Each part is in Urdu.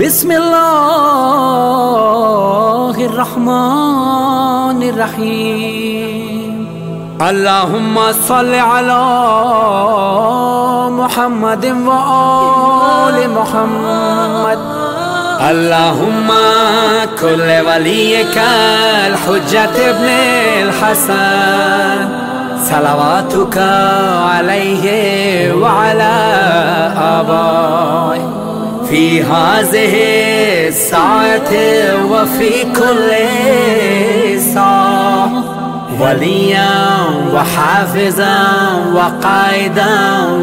بسم الله الرحمن الرحيم اللهم صل على محمد وآل محمد اللهم كل وليك الحجة ابن الحسن صلواتك عليه وعلى آبائه في هذه الساعة وفي كل ساعة وليا وحافظا وقائدا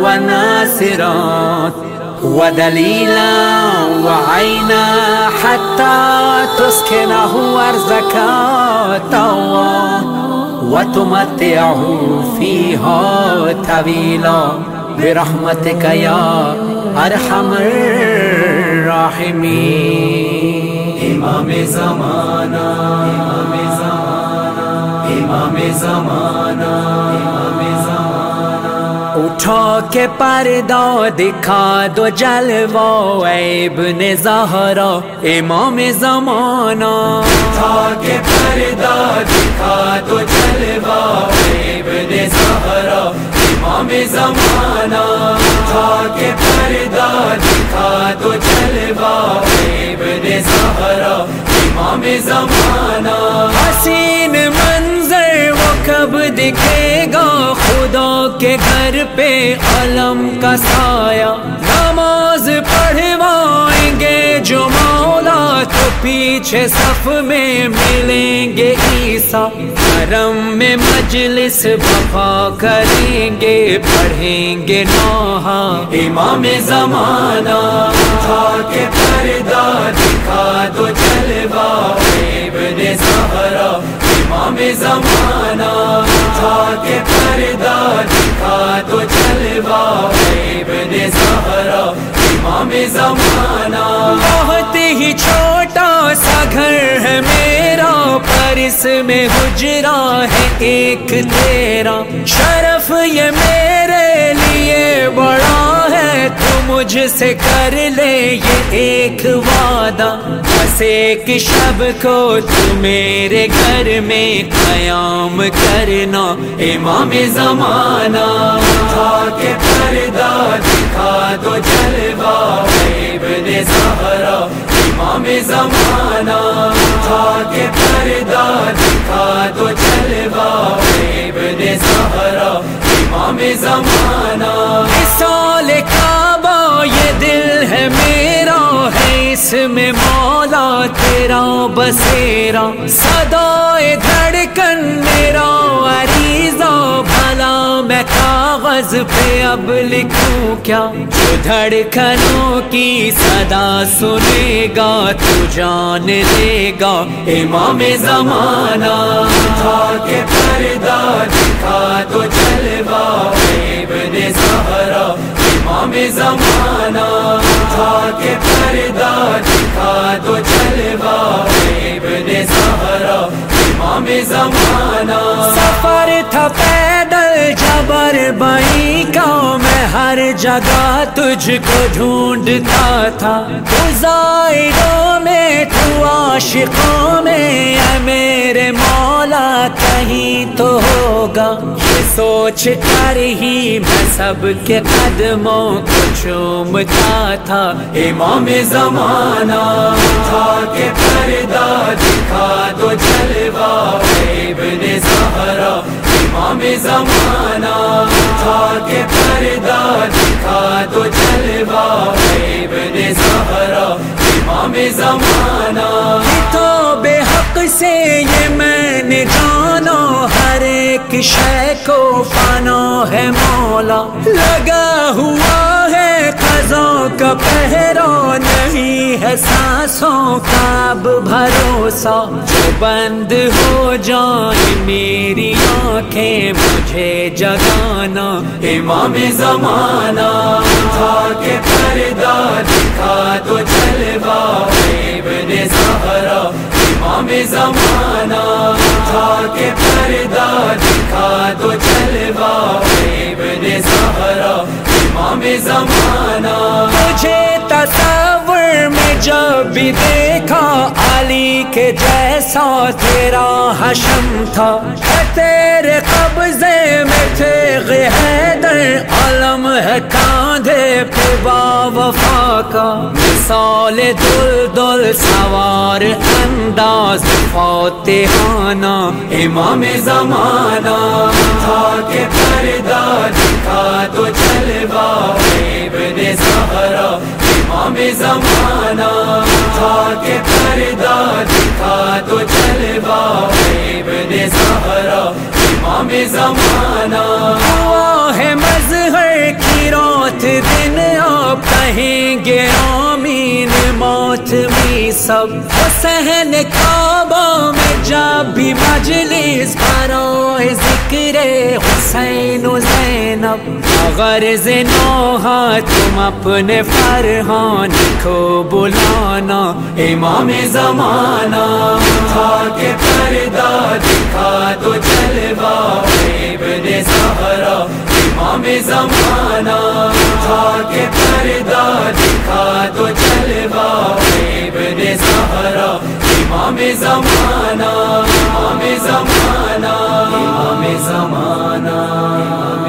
وناصرا ودليلا وعينا حتى تسكنه أرزك طوى وتمتعه فيها طويلا برحمتك يا أرحم الراحمين امام زمانہ. امام زمانہ. امام زمانہ امام زمانہ اٹھا کے پردہ دکھا دو جلوہ اے ابن زہرا امام زمانہ. اٹھا کے پردہ دکھا دو جلوہ ابن زہرا امام زمانہ. اٹھا کے پردہ تو دو جلوہ ابن زہرا امام زمانہ۔ حسین منظر وہ کب دکھے گا؟ خدا کے گھر پہ علم کا سایہ۔ نماز پڑھوائیں گے جو مولا تو پیچھے صف میں ملیں گے عیسیٰ۔ حرم میں مجلس بفا کریں گے، پڑھیں گے نوحہ۔ امام زمانہ، اٹھا کے پردہ دکھا دو جلوہ، ابن زہرا امام زمانہ کے پردہ دکھا تو جلوہ ابن زہرا، امام زمانہ۔ بہت ہی چھوٹا سا گھر ہے میرا، پر اس میں حجرا ہے ایک تیرا۔ شرف یہ میرا مجھ سے کر لے یہ ایک وعدہ۔ بس ایک شب کو تو میرے گھر میں قیام کرنا۔ امام زمانہ اٹھا کے پردہ دکھا دو جلوہ، ابن زہرا امام زمانہ۔ اٹھا کے پردہ دکھا دو جلوہ، ابن زہرا امام زمانہ۔ سال کعبہ یہ دل ہے میرا ہے اس میں مولا تیرا بسیرا، صدائے دھڑکن میرا عریضہ بھلا میں کاغذ پہ اب لکھوں کیا؟ جو دھڑکنوں کی صدا سنے گا، تو جان لے گا۔ امام زمانہ اٹھا کے پردہ دکھا دو جلوہ، ابن زہرا۔ امام زمانہ اٹھا کے پردہ دکھا دو جلوہ ابن زہرا، امام زمانہ۔ سفر تھا پیدل، جبر بائی کا میں ہر جگہ تجھ کو ڈھونڈتا تھا۔ گزائروں میں تو عاشقوں میں، اے میرے مولا، کہیں تو ہوگا۔ یہ سوچ کر ہی میں سب کے قدموں کو چومتا تھا۔ امام زمانہ اٹھا کے پردہ دکھا دو جلوہ ابن زہرا امام زمانہ اٹھا کے پردہ دکھا دو جلوہ ابن زہرا امام زمانہ تو سے یہ میں نے جانا، ہر ایک شے کو فنا ہے مولا۔ لگا ہوا ہے خزوں کا پہرا، نہیں ہے سانسوں کا اب بھروسہ۔ جو بند ہو جائیں میری آنکھیں، مجھے جگانا۔ امام زمانہ، اٹھا کے پردہ دکھا دو جلوہ، ابن زہرا امام زمانہ اٹھا کے پردہ دکھا دو جلوہ ابن زہرا امام زمانہ۔ بھی دیکھا علی کے جیسا تیرا حشم تھا۔ تیرے قبضے میں تھے حیدر علم ہے کاندھے پہ با وفا کا۔ مثال دل دل سوار انداز فاتحانہ امام زمانہ تھا کہ پردہ دکھا تو چلوا ابن زہرا امام زمانہ۔ تھا کہ پردہ دکھا تو چلوا ابن سہرا امام زمانہ۔ ہے مظہر کی رات دن آپ کہیں گے آمین۔ موت میں سب حسین کعبہ میں جب بھی مجلس کرو ذکر حسین و زینب۔ غرض نوحہ تم اپنے فرحان کو بلانا۔ امام زمانہ تھا کہ پردہ دکھا۔ میں زمانہ تھا کہ پردہ دکھا تو جلوہ ابن سہرا امام زمانہ امام زمانہ امام زمانہ۔